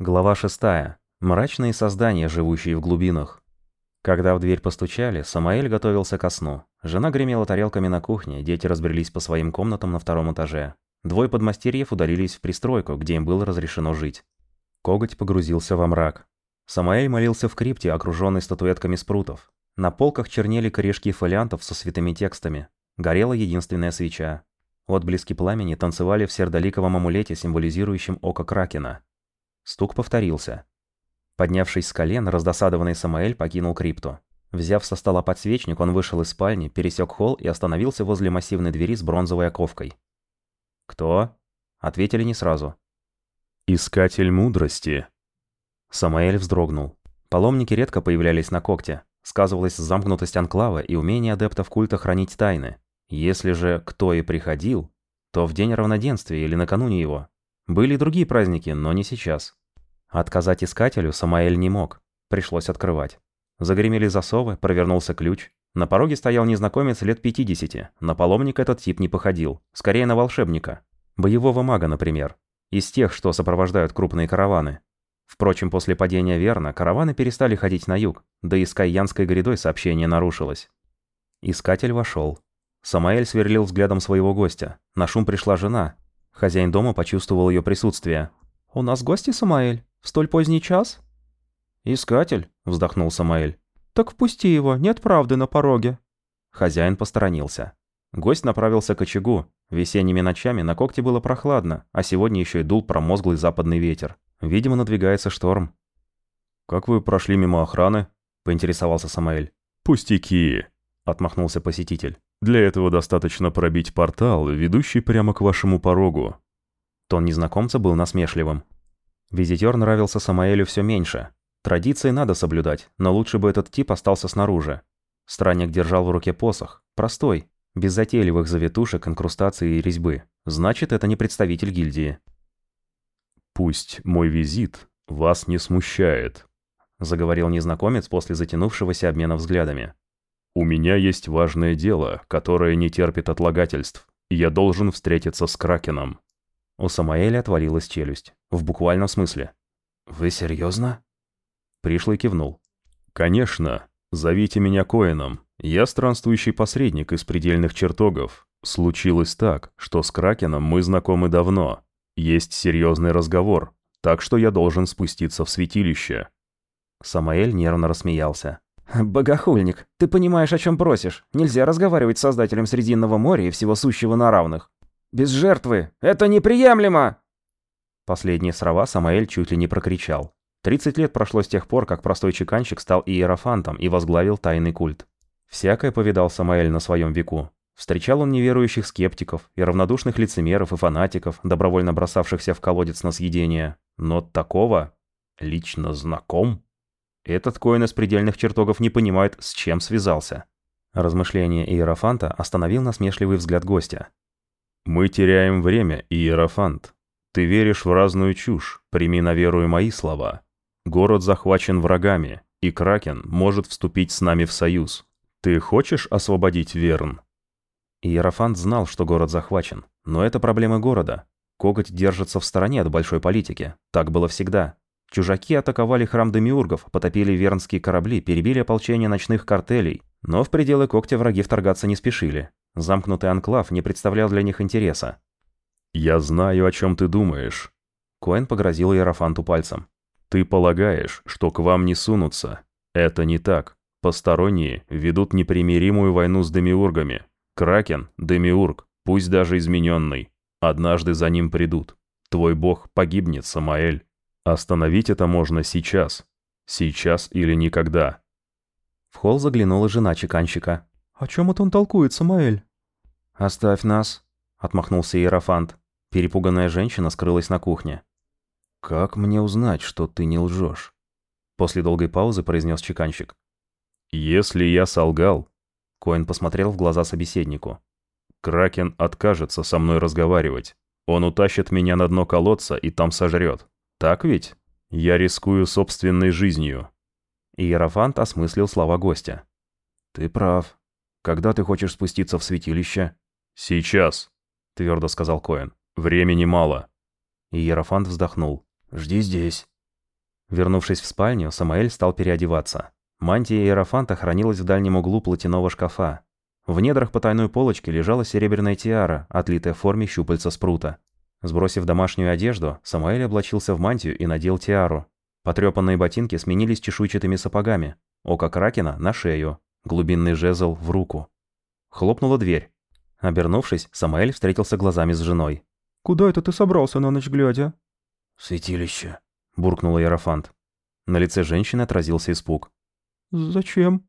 Глава 6. Мрачные создания, живущие в глубинах. Когда в дверь постучали, Самаэль готовился ко сну. Жена гремела тарелками на кухне, дети разбрелись по своим комнатам на втором этаже. Двое подмастерьев удалились в пристройку, где им было разрешено жить. Коготь погрузился во мрак. Самаэль молился в крипте, окруженной статуэтками спрутов. На полках чернели корешки фолиантов со святыми текстами. Горела единственная свеча. Отблески пламени танцевали в сердоликовом амулете, символизирующем око Кракена. Стук повторился. Поднявшись с колен, раздосадованный Самаэль покинул крипту. Взяв со стола подсвечник, он вышел из спальни, пересек холл и остановился возле массивной двери с бронзовой оковкой. «Кто?» — ответили не сразу. «Искатель мудрости». Самаэль вздрогнул. Паломники редко появлялись на когте. Сказывалась замкнутость анклава и умение адептов культа хранить тайны. Если же кто и приходил, то в день равноденствия или накануне его. Были и другие праздники, но не сейчас. Отказать искателю Самаэль не мог. Пришлось открывать. Загремели засовы, провернулся ключ. На пороге стоял незнакомец лет 50. На паломника этот тип не походил. Скорее на волшебника. Боевого мага, например. Из тех, что сопровождают крупные караваны. Впрочем, после падения Верна караваны перестали ходить на юг, да и с Кайянской грядой сообщение нарушилось. Искатель вошел. Самаэль сверлил взглядом своего гостя. На шум пришла жена. Хозяин дома почувствовал ее присутствие. «У нас гости, Самаэль?» В столь поздний час?» «Искатель», — вздохнул Самаэль. «Так впусти его, нет правды на пороге». Хозяин посторонился. Гость направился к очагу. Весенними ночами на когте было прохладно, а сегодня еще и дул промозглый западный ветер. Видимо, надвигается шторм. «Как вы прошли мимо охраны?» — поинтересовался Самаэль. «Пустяки», — отмахнулся посетитель. «Для этого достаточно пробить портал, ведущий прямо к вашему порогу». Тон незнакомца был насмешливым. Визитер нравился Самаэлю все меньше. Традиции надо соблюдать, но лучше бы этот тип остался снаружи. Странник держал в руке посох. Простой, без затейливых завитушек, инкрустаций и резьбы. Значит, это не представитель гильдии. «Пусть мой визит вас не смущает», — заговорил незнакомец после затянувшегося обмена взглядами. «У меня есть важное дело, которое не терпит отлагательств, и я должен встретиться с Кракеном». У Самаэля отвалилась челюсть. В буквальном смысле. «Вы серьезно? Пришлый кивнул. «Конечно. Зовите меня Коэном. Я странствующий посредник из предельных чертогов. Случилось так, что с Кракеном мы знакомы давно. Есть серьезный разговор, так что я должен спуститься в святилище». Самаэль нервно рассмеялся. «Богохульник, ты понимаешь, о чем просишь. Нельзя разговаривать с Создателем Срединного моря и всего сущего на равных. Без жертвы! Это неприемлемо!» Последние слова Самаэль чуть ли не прокричал. 30 лет прошло с тех пор, как простой чеканщик стал иерофантом и возглавил тайный культ. Всякое повидал Самаэль на своем веку. Встречал он неверующих скептиков и равнодушных лицемеров и фанатиков, добровольно бросавшихся в колодец на съедение. Но такого лично знаком? Этот коин из предельных чертогов не понимает, с чем связался. Размышление Иерофанта остановил насмешливый взгляд гостя. «Мы теряем время, Иерофант. Ты веришь в разную чушь, прими на веру и мои слова. Город захвачен врагами, и Кракен может вступить с нами в союз. Ты хочешь освободить Верн?» Иерофант знал, что город захвачен, но это проблемы города. Коготь держится в стороне от большой политики. Так было всегда. Чужаки атаковали храм Демиургов, потопили вернские корабли, перебили ополчение ночных картелей, но в пределы когтя враги вторгаться не спешили. Замкнутый анклав не представлял для них интереса. «Я знаю, о чем ты думаешь». Коэн погрозил Иерофанту пальцем. «Ты полагаешь, что к вам не сунутся. Это не так. Посторонние ведут непримиримую войну с демиургами. Кракен – демиург, пусть даже измененный. Однажды за ним придут. Твой бог погибнет, Самаэль. Остановить это можно сейчас. Сейчас или никогда». В холл заглянула жена чеканщика. «О чем это он толкует, Самаэль?» «Оставь нас», — отмахнулся Иерофант. Перепуганная женщина скрылась на кухне. «Как мне узнать, что ты не лжешь?» После долгой паузы произнес чеканщик. «Если я солгал...» Коин посмотрел в глаза собеседнику. «Кракен откажется со мной разговаривать. Он утащит меня на дно колодца и там сожрет. Так ведь? Я рискую собственной жизнью». Иерофант осмыслил слова гостя. «Ты прав. Когда ты хочешь спуститься в святилище?» «Сейчас», — твердо сказал Коэн. «Времени мало». И Ерофант вздохнул. «Жди здесь». Вернувшись в спальню, Самаэль стал переодеваться. Мантия Иерофанта хранилась в дальнем углу платяного шкафа. В недрах потайной полочки лежала серебряная тиара, отлитая в форме щупальца спрута. Сбросив домашнюю одежду, Самаэль облачился в мантию и надел тиару. Потрепанные ботинки сменились чешуйчатыми сапогами. Око Кракена на шею, глубинный жезл в руку. Хлопнула дверь. Обернувшись, Самаэль встретился глазами с женой. «Куда это ты собрался на ночь глядя?» «Святилище», – буркнул Иерофант. На лице женщины отразился испуг. «Зачем?»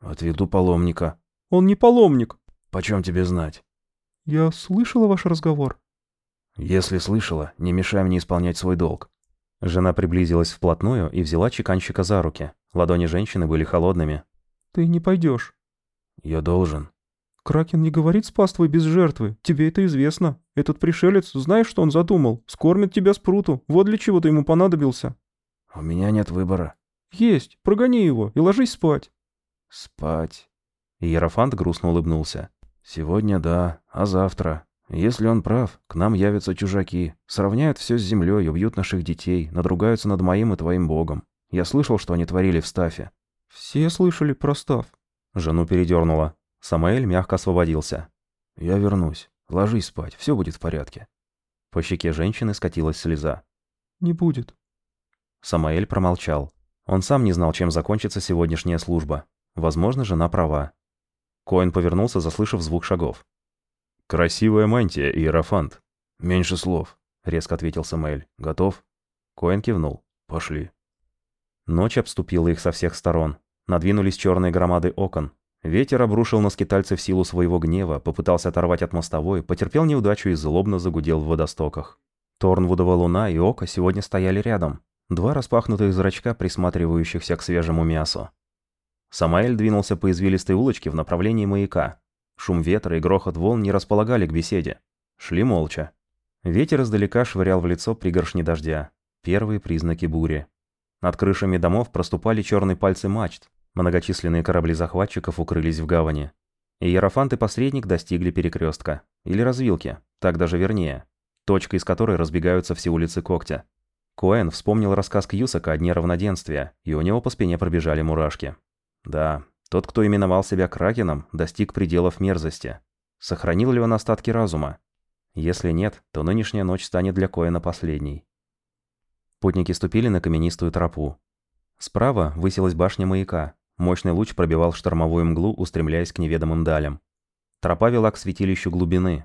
«Отведу паломника». «Он не паломник». «Почем тебе знать?» «Я слышала ваш разговор». «Если слышала, не мешай мне исполнять свой долг». Жена приблизилась вплотную и взяла чеканщика за руки. Ладони женщины были холодными. «Ты не пойдешь. «Я должен». «Кракен не говорит с паствой без жертвы. Тебе это известно. Этот пришелец, знаешь, что он задумал? Скормит тебя с пруту. Вот для чего ты ему понадобился». «У меня нет выбора». «Есть. Прогони его и ложись спать». «Спать». Иерофант грустно улыбнулся. «Сегодня да, а завтра? Если он прав, к нам явятся чужаки, сравняют все с землей, убьют наших детей, надругаются над моим и твоим богом. Я слышал, что они творили в Стафе». «Все слышали про Стаф». Жену передернула. Самаэль мягко освободился. «Я вернусь. Ложись спать, все будет в порядке». По щеке женщины скатилась слеза. «Не будет». Самаэль промолчал. Он сам не знал, чем закончится сегодняшняя служба. Возможно, жена права. Коэн повернулся, заслышав звук шагов. «Красивая мантия, Иерофант». «Меньше слов», — резко ответил Самаэль. «Готов?» Коэн кивнул. «Пошли». Ночь обступила их со всех сторон. Надвинулись черные громады окон. Ветер обрушил на скитальцев силу своего гнева, попытался оторвать от мостовой, потерпел неудачу и злобно загудел в водостоках. Торнвудова луна и око сегодня стояли рядом. Два распахнутых зрачка, присматривающихся к свежему мясу. Самаэль двинулся по извилистой улочке в направлении маяка. Шум ветра и грохот волн не располагали к беседе. Шли молча. Ветер издалека швырял в лицо пригоршни дождя. Первые признаки бури. Над крышами домов проступали черные пальцы мачт. Многочисленные корабли захватчиков укрылись в гавани. Иерофант и посредник достигли перекрестка. Или развилки, так даже вернее. Точка, из которой разбегаются все улицы когтя. Коэн вспомнил рассказ Кьюсака о дне равноденствия, и у него по спине пробежали мурашки. Да, тот, кто именовал себя Кракеном, достиг пределов мерзости. Сохранил ли он остатки разума? Если нет, то нынешняя ночь станет для Коэна последней. Путники ступили на каменистую тропу. Справа высилась башня маяка. Мощный луч пробивал штормовую мглу, устремляясь к неведомым далям. Тропа вела к святилищу глубины.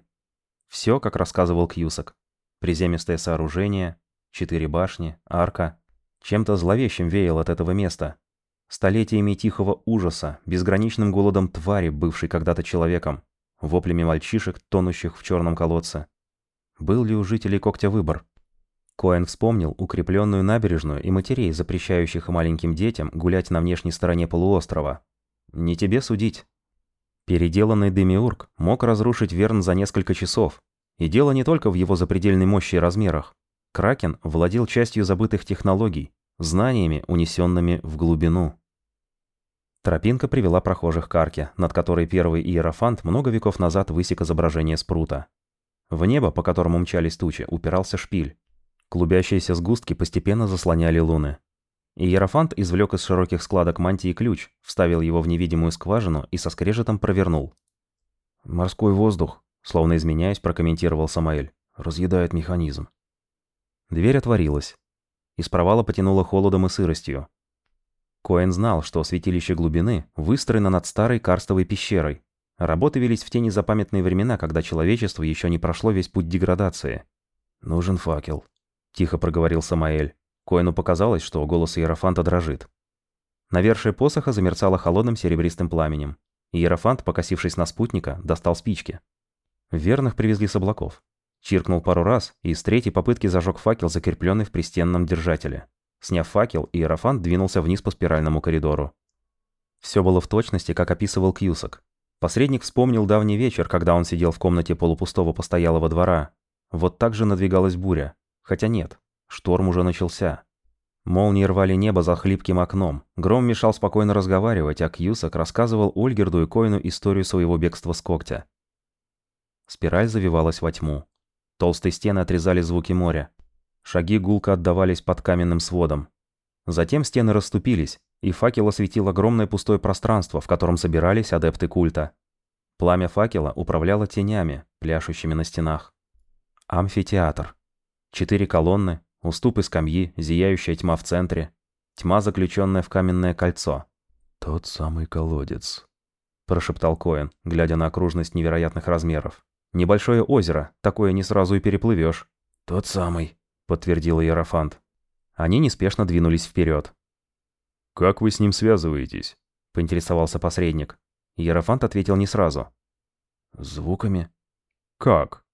Все, как рассказывал Кьюсак. Приземистое сооружение, четыре башни, арка. Чем-то зловещим веял от этого места. Столетиями тихого ужаса, безграничным голодом твари, бывшей когда-то человеком, воплями мальчишек, тонущих в черном колодце. Был ли у жителей когтя выбор? Коэн вспомнил укрепленную набережную и матерей, запрещающих маленьким детям гулять на внешней стороне полуострова. Не тебе судить. Переделанный Демиург мог разрушить Верн за несколько часов. И дело не только в его запредельной мощи и размерах. Кракен владел частью забытых технологий, знаниями, унесенными в глубину. Тропинка привела прохожих к арке, над которой первый иерофант много веков назад высек изображение спрута. В небо, по которому мчались тучи, упирался шпиль. Клубящиеся сгустки постепенно заслоняли луны. Иерофант извлек из широких складок мантии ключ, вставил его в невидимую скважину и со скрежетом провернул. «Морской воздух», словно изменяясь, прокомментировал Самаэль. «Разъедает механизм». Дверь отворилась. Из провала потянуло холодом и сыростью. Коэн знал, что святилище глубины выстроено над старой карстовой пещерой. Работы велись в те незапамятные времена, когда человечество еще не прошло весь путь деградации. «Нужен факел», тихо проговорил Самаэль. Коэну показалось, что голос Иерофанта дрожит. Навершие посоха замерцало холодным серебристым пламенем. Иерофант, покосившись на спутника, достал спички. Верных привезли с облаков. Чиркнул пару раз, и с третьей попытки зажег факел, закрепленный в пристенном держателе. Сняв факел, Иерофант двинулся вниз по спиральному коридору. Все было в точности, как описывал Кьюсак. Посредник вспомнил давний вечер, когда он сидел в комнате полупустого постоялого двора. Вот так же надвигалась буря. Хотя нет, шторм уже начался. Молнии рвали небо за хлипким окном. Гром мешал спокойно разговаривать, а Кьюсак рассказывал Ольгерду и Коину историю своего бегства с когтя. Спираль завивалась во тьму. Толстые стены отрезали звуки моря. Шаги гулко отдавались под каменным сводом. Затем стены расступились, и факел осветил огромное пустое пространство, в котором собирались адепты культа. Пламя факела управляло тенями, пляшущими на стенах. Амфитеатр. Четыре колонны, уступы скамьи, зияющая тьма в центре, тьма, заключенная в каменное кольцо. «Тот самый колодец», – прошептал Коэн, глядя на окружность невероятных размеров. «Небольшое озеро, такое не сразу и переплывешь». «Тот самый», – подтвердил Иерофант. Они неспешно двинулись вперед. «Как вы с ним связываетесь?» – поинтересовался посредник. Иерофант ответил не сразу. «Звуками?» «Как?»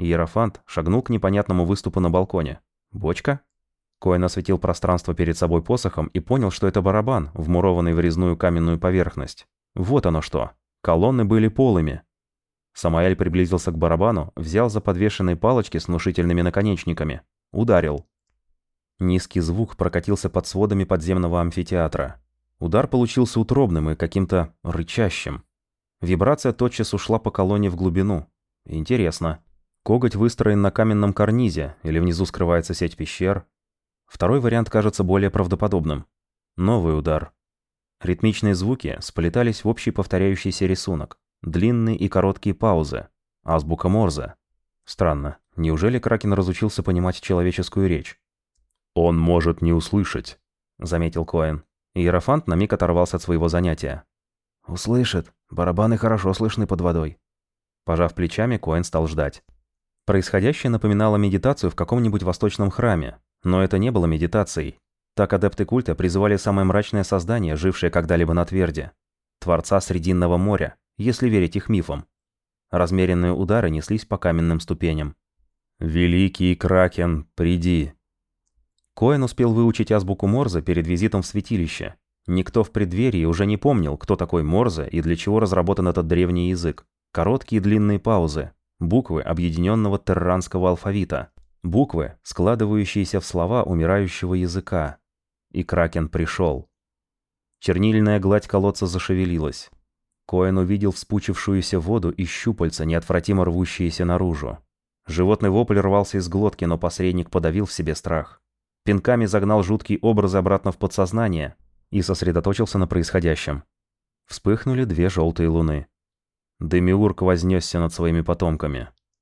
Иерофант шагнул к непонятному выступу на балконе. «Бочка?» Коэн осветил пространство перед собой посохом и понял, что это барабан, вмурованный в резную каменную поверхность. Вот оно что. Колонны были полыми. Самаэль приблизился к барабану, взял за подвешенные палочки с внушительными наконечниками. Ударил. Низкий звук прокатился под сводами подземного амфитеатра. Удар получился утробным и каким-то рычащим. Вибрация тотчас ушла по колонне в глубину. Интересно. Коготь выстроен на каменном карнизе, или внизу скрывается сеть пещер? Второй вариант кажется более правдоподобным. Новый удар. Ритмичные звуки сплетались в общий повторяющийся рисунок. Длинные и короткие паузы. Азбука Морзе. Странно. Неужели Кракен разучился понимать человеческую речь? «Он может не услышать», — заметил Коэн. Иерофант на миг оторвался от своего занятия. «Услышит. Барабаны хорошо слышны под водой». Пожав плечами, Коэн стал ждать. Происходящее напоминало медитацию в каком-нибудь восточном храме, но это не было медитацией. Так адепты культа призывали самое мрачное создание, жившее когда-либо на Тверде. Творца Срединного моря, если верить их мифам. Размеренные удары неслись по каменным ступеням. «Великий Кракен, приди!» Коэн успел выучить азбуку Морзе перед визитом в святилище. Никто в преддверии уже не помнил, кто такой Морзе и для чего разработан этот древний язык. Короткие длинные паузы, буквы объединенного терранского алфавита, буквы, складывающиеся в слова умирающего языка. И Кракен пришел. Чернильная гладь колодца зашевелилась. Коэн увидел вспучившуюся воду и щупальца, неотвратимо рвущиеся наружу. Животный вопль рвался из глотки, но посредник подавил в себе страх пинками загнал жуткие образы обратно в подсознание и сосредоточился на происходящем. Вспыхнули две желтые луны. Демиург вознесся над своими потомками.